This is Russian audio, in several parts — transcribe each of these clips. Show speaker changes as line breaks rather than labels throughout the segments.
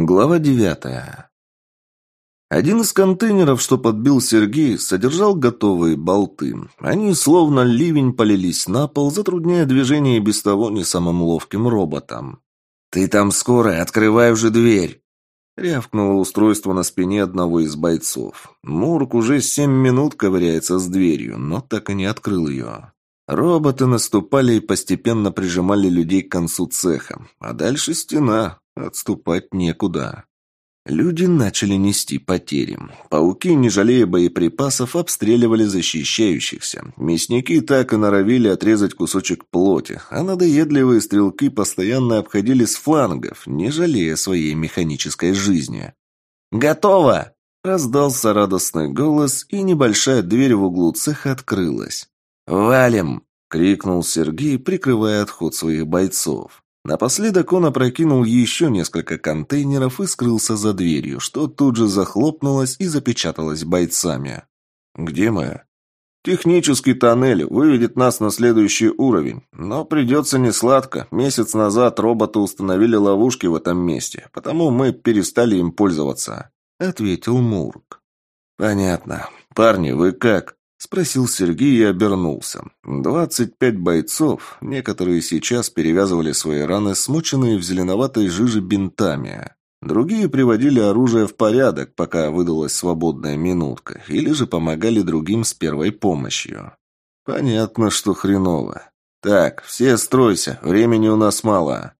Глава девятая. Один из контейнеров, что подбил Сергей, содержал готовые болты. Они словно ливень полились на пол, затрудняя движение без того не самым ловким роботом. «Ты там скоро, открывай уже дверь!» Рявкнуло устройство на спине одного из бойцов. Мурк уже семь минут ковыряется с дверью, но так и не открыл ее. Роботы наступали и постепенно прижимали людей к концу цеха. А дальше стена, Отступать некуда. Люди начали нести потери. Пауки, не жалея боеприпасов, обстреливали защищающихся. Мясники так и норовили отрезать кусочек плоти, а надоедливые стрелки постоянно обходили с флангов, не жалея своей механической жизни. «Готово!» – раздался радостный голос, и небольшая дверь в углу цеха открылась. «Валим!» – крикнул Сергей, прикрывая отход своих бойцов. Напоследок он опрокинул еще несколько контейнеров и скрылся за дверью, что тут же захлопнулось и запечаталось бойцами. «Где мы?» «Технический тоннель выведет нас на следующий уровень. Но придется несладко. Месяц назад роботы установили ловушки в этом месте, потому мы перестали им пользоваться», — ответил Мурк. «Понятно. Парни, вы как?» — спросил Сергей и обернулся. Двадцать пять бойцов, некоторые сейчас перевязывали свои раны, смоченные в зеленоватой жиже бинтами. Другие приводили оружие в порядок, пока выдалась свободная минутка, или же помогали другим с первой помощью. Понятно, что хреново. Так, все стройся, времени у нас мало.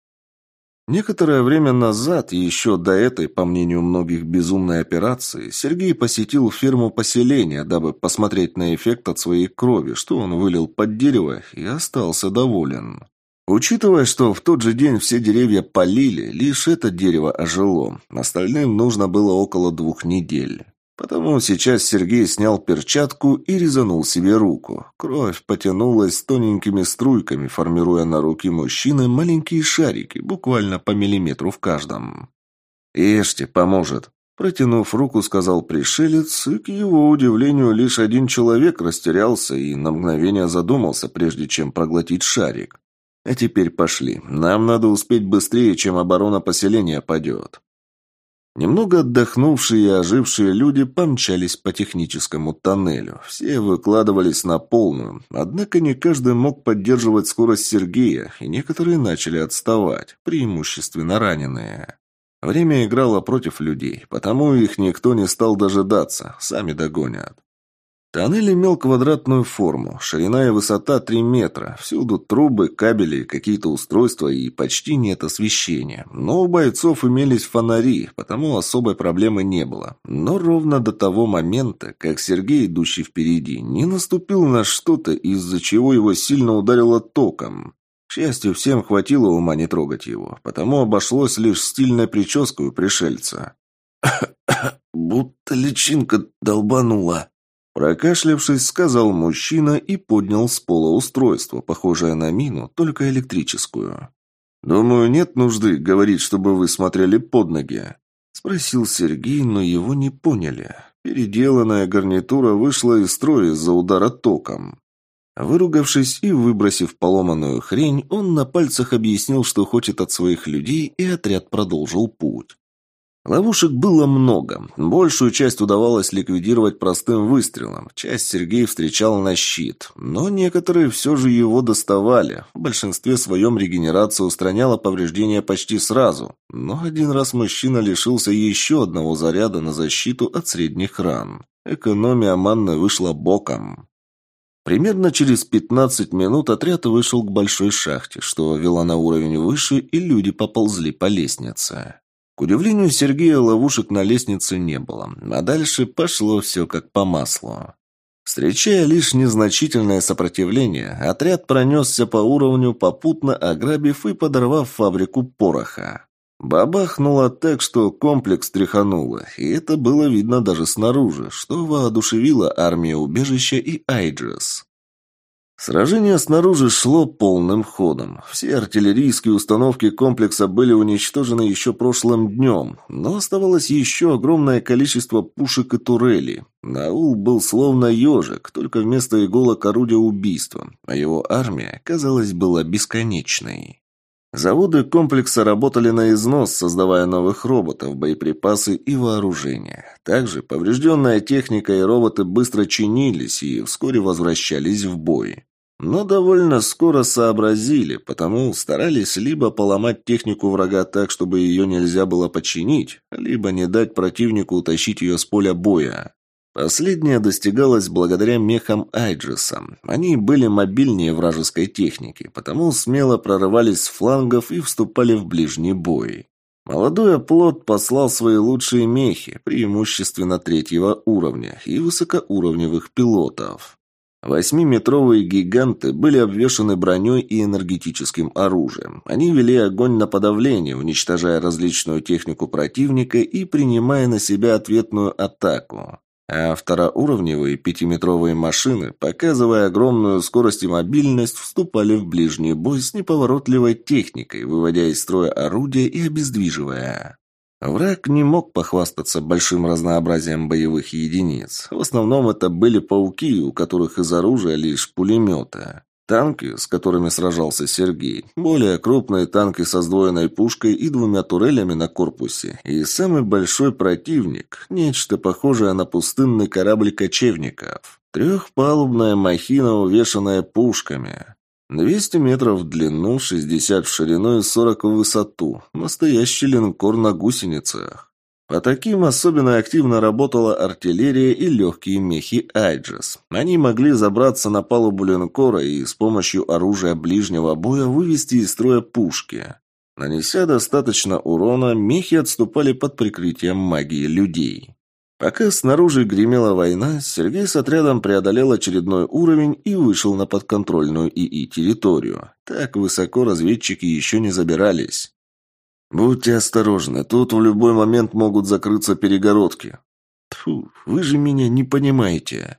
Некоторое время назад, еще до этой, по мнению многих, безумной операции, Сергей посетил ферму поселения, дабы посмотреть на эффект от своей крови, что он вылил под дерево, и остался доволен. Учитывая, что в тот же день все деревья полили, лишь это дерево ожило, остальным нужно было около двух недель. Потому сейчас Сергей снял перчатку и резанул себе руку. Кровь потянулась тоненькими струйками, формируя на руке мужчины маленькие шарики, буквально по миллиметру в каждом. «Ешьте, поможет», – протянув руку, сказал пришелец, и, к его удивлению, лишь один человек растерялся и на мгновение задумался, прежде чем проглотить шарик. «А теперь пошли. Нам надо успеть быстрее, чем оборона поселения падет». Немного отдохнувшие и ожившие люди помчались по техническому тоннелю. Все выкладывались на полную. Однако не каждый мог поддерживать скорость Сергея, и некоторые начали отставать, преимущественно раненые. Время играло против людей, потому их никто не стал дожидаться, сами догонят. Тоннель имел квадратную форму, ширина и высота 3 метра, всюду трубы, кабели, какие-то устройства и почти нет освещения. Но у бойцов имелись фонари, потому особой проблемы не было. Но ровно до того момента, как Сергей, идущий впереди, не наступил на что-то, из-за чего его сильно ударило током. К счастью, всем хватило ума не трогать его, потому обошлось лишь стильной прической у пришельца. «Будто личинка долбанула», Прокашлявшись, сказал мужчина и поднял с пола устройство, похожее на мину, только электрическую. «Думаю, нет нужды говорить, чтобы вы смотрели под ноги», — спросил Сергей, но его не поняли. Переделанная гарнитура вышла из строя из-за удара током. Выругавшись и выбросив поломанную хрень, он на пальцах объяснил, что хочет от своих людей, и отряд продолжил путь. Ловушек было много. Большую часть удавалось ликвидировать простым выстрелом. Часть Сергей встречал на щит. Но некоторые все же его доставали. В большинстве своем регенерация устраняла повреждения почти сразу. Но один раз мужчина лишился еще одного заряда на защиту от средних ран. Экономия манны вышла боком. Примерно через 15 минут отряд вышел к большой шахте, что вела на уровень выше, и люди поползли по лестнице. К удивлению Сергея, ловушек на лестнице не было, а дальше пошло все как по маслу. Встречая лишь незначительное сопротивление, отряд пронесся по уровню, попутно ограбив и подорвав фабрику пороха. Бабахнуло так, что комплекс тряхануло, и это было видно даже снаружи, что воодушевило армию убежища и Айджес. Сражение снаружи шло полным ходом. Все артиллерийские установки комплекса были уничтожены еще прошлым днем, но оставалось еще огромное количество пушек и турелей. Наул был словно ежик, только вместо иголок орудия убийства, а его армия, казалось, была бесконечной. Заводы комплекса работали на износ, создавая новых роботов, боеприпасы и вооружение. Также поврежденная техника и роботы быстро чинились и вскоре возвращались в бой. Но довольно скоро сообразили, потому старались либо поломать технику врага так, чтобы ее нельзя было починить, либо не дать противнику утащить ее с поля боя. Последнее достигалось благодаря мехам Айджеса. Они были мобильнее вражеской техники, потому смело прорывались с флангов и вступали в ближний бой. Молодой оплот послал свои лучшие мехи, преимущественно третьего уровня, и высокоуровневых пилотов. Восьмиметровые гиганты были обвешаны броней и энергетическим оружием. Они вели огонь на подавление, уничтожая различную технику противника и принимая на себя ответную атаку. А второуровневые пятиметровые машины, показывая огромную скорость и мобильность, вступали в ближний бой с неповоротливой техникой, выводя из строя орудия и обездвиживая. Враг не мог похвастаться большим разнообразием боевых единиц. В основном это были пауки, у которых из оружия лишь пулеметы. Танки, с которыми сражался Сергей, более крупные танки со сдвоенной пушкой и двумя турелями на корпусе, и самый большой противник – нечто похожее на пустынный корабль кочевников. Трехпалубная махина, увешанная пушками. 200 метров в длину, 60 в ширину и 40 в высоту. Настоящий линкор на гусеницах. По таким особенно активно работала артиллерия и легкие мехи «Айджес». Они могли забраться на палубу линкора и с помощью оружия ближнего боя вывести из строя пушки. Нанеся достаточно урона, мехи отступали под прикрытием магии людей. Пока снаружи гремела война, Сергей с отрядом преодолел очередной уровень и вышел на подконтрольную ИИ территорию. Так высоко разведчики еще не забирались. «Будьте осторожны, тут в любой момент могут закрыться перегородки». Тьфу, вы же меня не понимаете.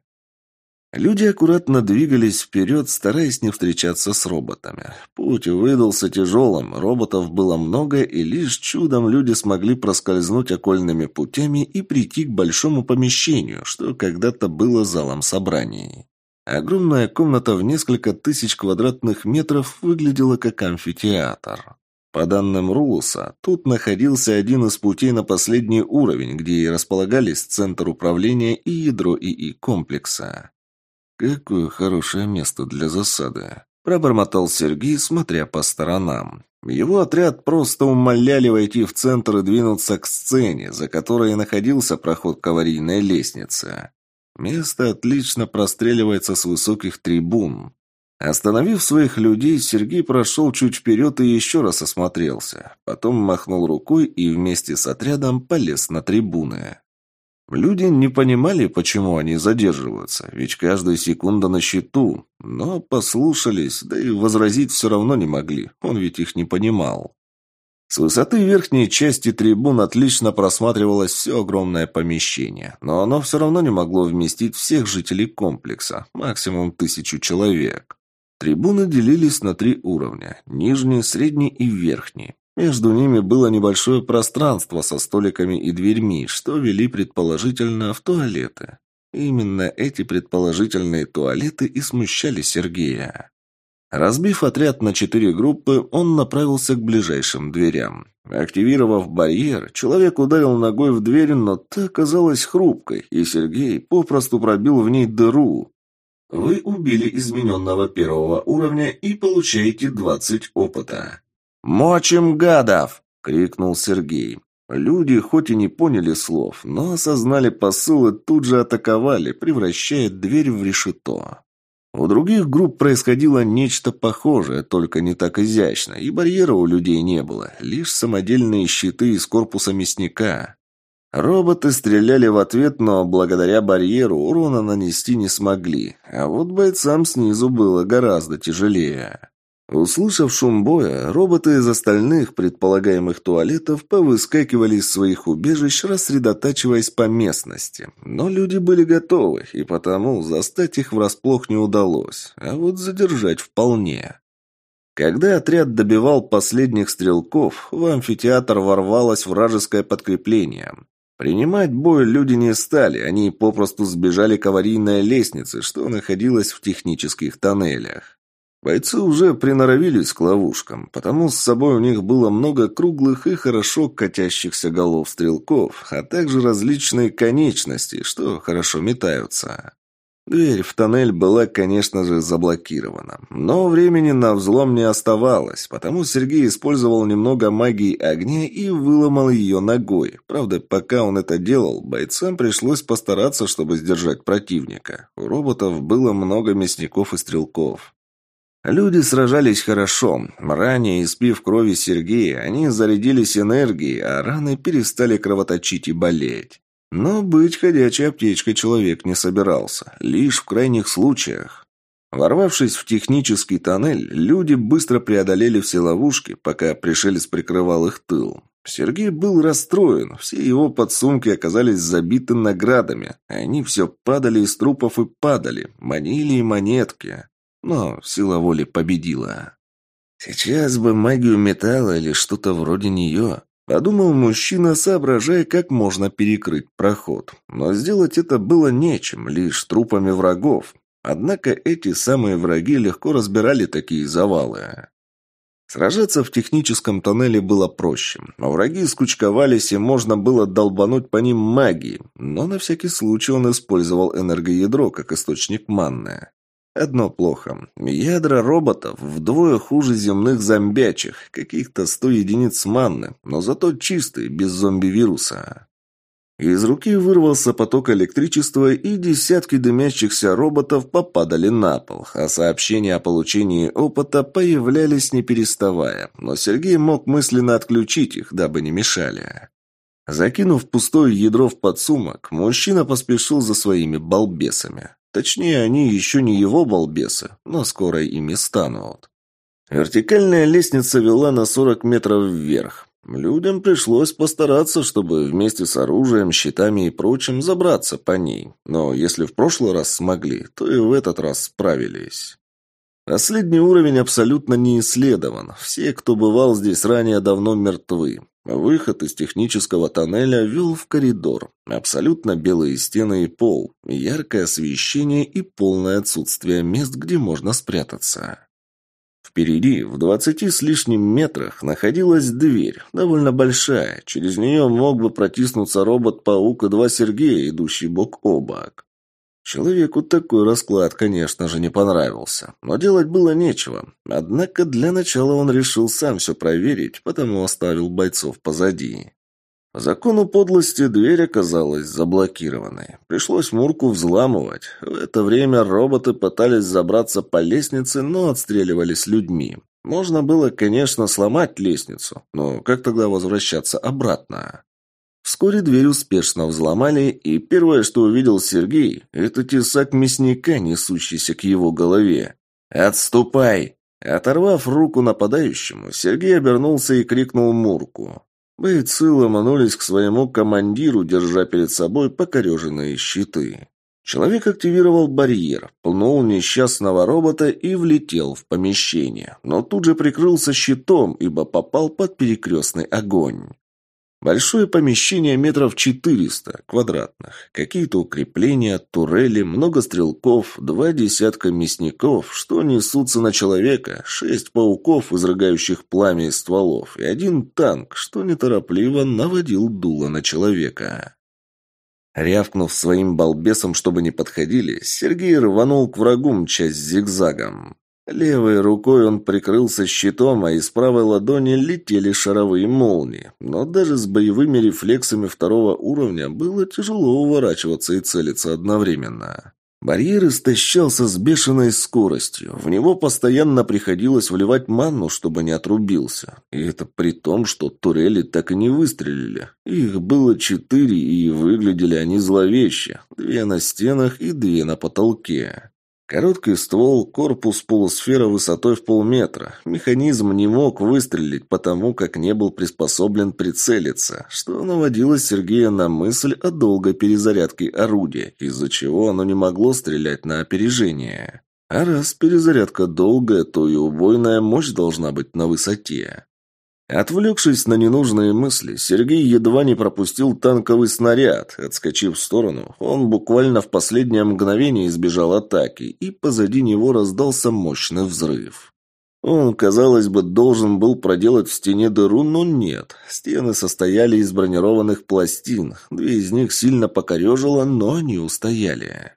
Люди аккуратно двигались вперед, стараясь не встречаться с роботами. Путь выдался тяжелым, роботов было много, и лишь чудом люди смогли проскользнуть окольными путями и прийти к большому помещению, что когда-то было залом собраний. Огромная комната в несколько тысяч квадратных метров выглядела как амфитеатр. По данным Рулуса, тут находился один из путей на последний уровень, где и располагались центр управления и ядро ИИ комплекса. «Какое хорошее место для засады!» – пробормотал Сергей, смотря по сторонам. Его отряд просто умоляли войти в центр и двинуться к сцене, за которой находился проход к аварийной лестнице. Место отлично простреливается с высоких трибун. Остановив своих людей, Сергей прошел чуть вперед и еще раз осмотрелся. Потом махнул рукой и вместе с отрядом полез на трибуны. Люди не понимали, почему они задерживаются, ведь каждая секунда на счету. Но послушались, да и возразить все равно не могли, он ведь их не понимал. С высоты верхней части трибун отлично просматривалось все огромное помещение, но оно все равно не могло вместить всех жителей комплекса, максимум тысячу человек. Трибуны делились на три уровня – нижний, средний и верхний. Между ними было небольшое пространство со столиками и дверьми, что вели предположительно в туалеты. Именно эти предположительные туалеты и смущали Сергея. Разбив отряд на четыре группы, он направился к ближайшим дверям. Активировав барьер, человек ударил ногой в дверь, но та оказалась хрупкой, и Сергей попросту пробил в ней дыру. Вы убили измененного первого уровня и получаете 20 опыта. «Мочим гадов!» — крикнул Сергей. Люди хоть и не поняли слов, но осознали посыл и тут же атаковали, превращая дверь в решето. У других групп происходило нечто похожее, только не так изящно, и барьера у людей не было, лишь самодельные щиты из корпуса мясника. Роботы стреляли в ответ, но благодаря барьеру урона нанести не смогли, а вот бойцам снизу было гораздо тяжелее. Услышав шум боя, роботы из остальных предполагаемых туалетов повыскакивали из своих убежищ, рассредотачиваясь по местности. Но люди были готовы, и потому застать их врасплох не удалось, а вот задержать вполне. Когда отряд добивал последних стрелков, в амфитеатр ворвалось вражеское подкрепление. Принимать бой люди не стали, они попросту сбежали к аварийной лестнице, что находилась в технических тоннелях. Бойцы уже приноровились к ловушкам, потому с собой у них было много круглых и хорошо катящихся голов стрелков, а также различные конечности, что хорошо метаются. Дверь в тоннель была, конечно же, заблокирована. Но времени на взлом не оставалось, потому Сергей использовал немного магии огня и выломал ее ногой. Правда, пока он это делал, бойцам пришлось постараться, чтобы сдержать противника. У роботов было много мясников и стрелков. Люди сражались хорошо. Ранее, испив крови Сергея, они зарядились энергией, а раны перестали кровоточить и болеть. Но быть ходячей аптечкой человек не собирался, лишь в крайних случаях. Ворвавшись в технический тоннель, люди быстро преодолели все ловушки, пока пришелец прикрывал их тыл. Сергей был расстроен, все его подсумки оказались забиты наградами. Они все падали из трупов и падали, манили и монетки. Но сила воли победила. «Сейчас бы магию металла или что-то вроде нее», — подумал мужчина, соображая, как можно перекрыть проход. Но сделать это было нечем, лишь трупами врагов. Однако эти самые враги легко разбирали такие завалы. Сражаться в техническом тоннеле было проще. Враги скучковались, и можно было долбануть по ним магией, но на всякий случай он использовал энергоядро как источник манны. Одно плохо. Ядра роботов вдвое хуже земных зомбячих, каких-то сто единиц манны, но зато чистые, без зомби-вируса. Из руки вырвался поток электричества, и десятки дымящихся роботов попадали на пол, а сообщения о получении опыта появлялись не переставая, но Сергей мог мысленно отключить их, дабы не мешали. Закинув пустое ядро в подсумок, мужчина поспешил за своими балбесами. Точнее, они еще не его балбесы, но скоро ими станут. Вертикальная лестница вела на 40 метров вверх. Людям пришлось постараться, чтобы вместе с оружием, щитами и прочим забраться по ней. Но если в прошлый раз смогли, то и в этот раз справились. Последний уровень абсолютно не исследован. Все, кто бывал здесь ранее, давно мертвы. Выход из технического тоннеля вел в коридор. Абсолютно белые стены и пол, яркое освещение и полное отсутствие мест, где можно спрятаться. Впереди, в двадцати с лишним метрах, находилась дверь, довольно большая. Через нее мог бы протиснуться робот-паук и два Сергея, идущие бок о бок. Человеку такой расклад, конечно же, не понравился, но делать было нечего. Однако для начала он решил сам все проверить, потому оставил бойцов позади. По закону подлости дверь оказалась заблокированной. Пришлось Мурку взламывать. В это время роботы пытались забраться по лестнице, но отстреливались людьми. Можно было, конечно, сломать лестницу, но как тогда возвращаться обратно? Вскоре дверь успешно взломали, и первое, что увидел Сергей, это тесак мясника, несущийся к его голове. «Отступай!» Оторвав руку нападающему, Сергей обернулся и крикнул Мурку. Бойцы ломанулись к своему командиру, держа перед собой покореженные щиты. Человек активировал барьер, пнул несчастного робота и влетел в помещение, но тут же прикрылся щитом, ибо попал под перекрестный огонь. Большое помещение метров 400 квадратных. Какие-то укрепления, турели, много стрелков, два десятка мясников, что несутся на человека, шесть пауков, изрыгающих пламя из стволов, и один танк, что неторопливо наводил дуло на человека. Рявкнув своим балбесом, чтобы не подходили, Сергей рванул к врагу, мчась зигзагом. Левой рукой он прикрылся щитом, а из правой ладони летели шаровые молнии. Но даже с боевыми рефлексами второго уровня было тяжело уворачиваться и целиться одновременно. Барьер истощался с бешеной скоростью. В него постоянно приходилось вливать манну, чтобы не отрубился. И это при том, что турели так и не выстрелили. Их было четыре, и выглядели они зловеще. Две на стенах и две на потолке. Короткий ствол, корпус полусфера высотой в полметра. Механизм не мог выстрелить, потому как не был приспособлен прицелиться, что наводило Сергея на мысль о долгой перезарядке орудия, из-за чего оно не могло стрелять на опережение. А раз перезарядка долгая, то и убойная мощь должна быть на высоте. Отвлекшись на ненужные мысли, Сергей едва не пропустил танковый снаряд. Отскочив в сторону, он буквально в последнее мгновение избежал атаки, и позади него раздался мощный взрыв. Он, казалось бы, должен был проделать в стене дыру, но нет. Стены состояли из бронированных пластин. Две из них сильно покорежило, но они устояли.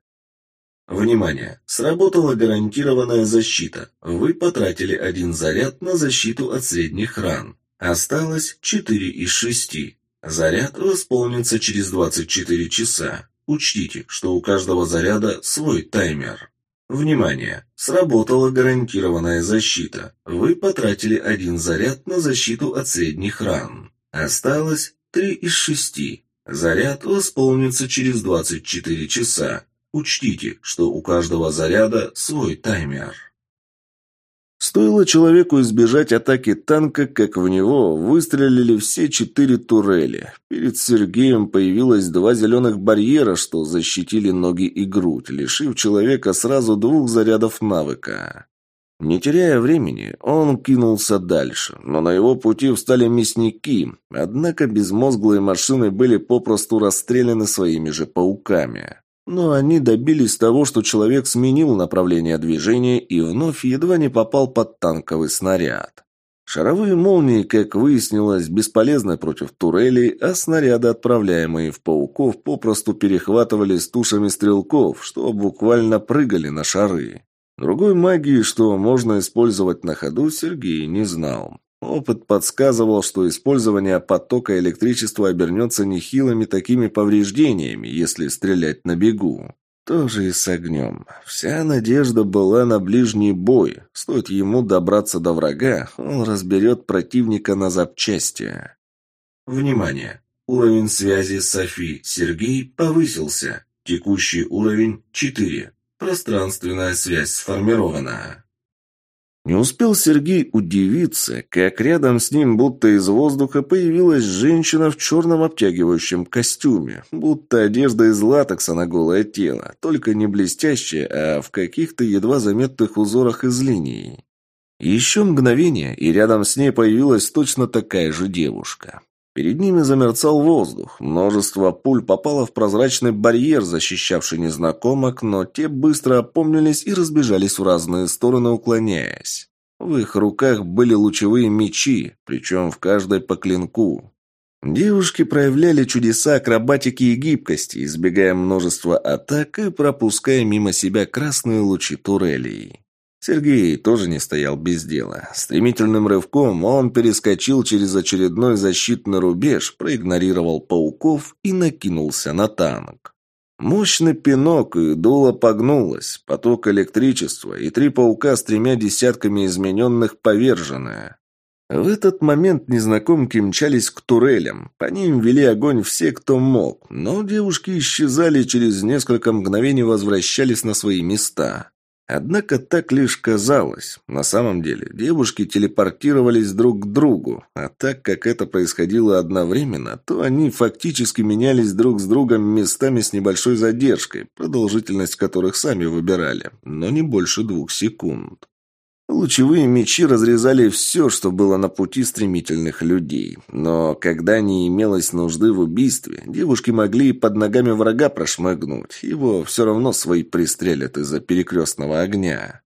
Внимание! Сработала гарантированная защита. Вы потратили один заряд на защиту от средних ран. Осталось 4 из 6. Заряд восполнится через 24 часа. Учтите, что у каждого заряда свой таймер. Внимание! Сработала гарантированная защита. Вы потратили один заряд на защиту от средних ран. Осталось 3 из 6. Заряд восполнится через 24 часа. Учтите, что у каждого заряда свой таймер. Стоило человеку избежать атаки танка, как в него выстрелили все четыре турели. Перед Сергеем появилось два зеленых барьера, что защитили ноги и грудь, лишив человека сразу двух зарядов навыка. Не теряя времени, он кинулся дальше, но на его пути встали мясники, однако безмозглые машины были попросту расстреляны своими же пауками. Но они добились того, что человек сменил направление движения и вновь едва не попал под танковый снаряд. Шаровые молнии, как выяснилось, бесполезны против турелей, а снаряды, отправляемые в пауков, попросту перехватывали с тушами стрелков, что буквально прыгали на шары. Другой магии, что можно использовать на ходу, Сергей не знал. Опыт подсказывал, что использование потока электричества обернется нехилыми такими повреждениями, если стрелять на бегу. Тоже и с огнем. Вся надежда была на ближний бой. Стоит ему добраться до врага, он разберет противника на запчасти. Внимание! Уровень связи Софи Сергей повысился. Текущий уровень 4. Пространственная связь сформирована. Не успел Сергей удивиться, как рядом с ним, будто из воздуха, появилась женщина в черном обтягивающем костюме, будто одежда из латекса на голое тело, только не блестящая, а в каких-то едва заметных узорах из линий. Еще мгновение, и рядом с ней появилась точно такая же девушка. Перед ними замерцал воздух. Множество пуль попало в прозрачный барьер, защищавший незнакомок, но те быстро опомнились и разбежались в разные стороны, уклоняясь. В их руках были лучевые мечи, причем в каждой по клинку. Девушки проявляли чудеса акробатики и гибкости, избегая множества атак и пропуская мимо себя красные лучи турелей. Сергей тоже не стоял без дела. Стремительным рывком он перескочил через очередной защитный рубеж, проигнорировал пауков и накинулся на танк. Мощный пинок, и дуло погнулось, поток электричества, и три паука с тремя десятками измененных повержены. В этот момент незнакомки мчались к турелям. По ним вели огонь все, кто мог, но девушки исчезали через несколько мгновений возвращались на свои места. Однако так лишь казалось. На самом деле девушки телепортировались друг к другу, а так как это происходило одновременно, то они фактически менялись друг с другом местами с небольшой задержкой, продолжительность которых сами выбирали, но не больше двух секунд. Лучевые мечи разрезали все, что было на пути стремительных людей. Но когда не имелось нужды в убийстве, девушки могли и под ногами врага прошмыгнуть. Его все равно свои пристрелят из-за перекрестного огня.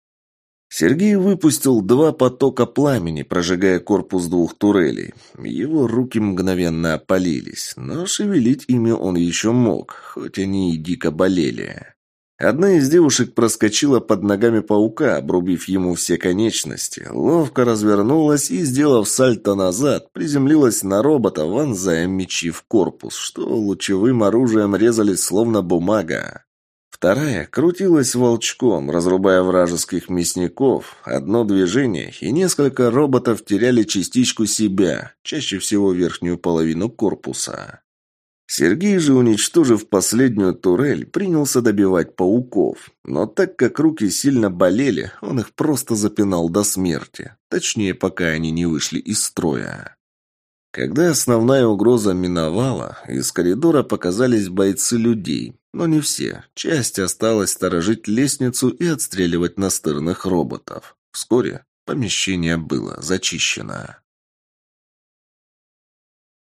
Сергей выпустил два потока пламени, прожигая корпус двух турелей. Его руки мгновенно опалились, но шевелить ими он еще мог, хоть они и дико болели. Одна из девушек проскочила под ногами паука, обрубив ему все конечности, ловко развернулась и, сделав сальто назад, приземлилась на робота, вонзая мечи в корпус, что лучевым оружием резались словно бумага. Вторая крутилась волчком, разрубая вражеских мясников. Одно движение, и несколько роботов теряли частичку себя, чаще всего верхнюю половину корпуса. Сергей же, уничтожив последнюю турель, принялся добивать пауков. Но так как руки сильно болели, он их просто запинал до смерти. Точнее, пока они не вышли из строя. Когда основная угроза миновала, из коридора показались бойцы людей. Но не все. Часть осталась сторожить лестницу и отстреливать настырных роботов. Вскоре помещение было зачищено.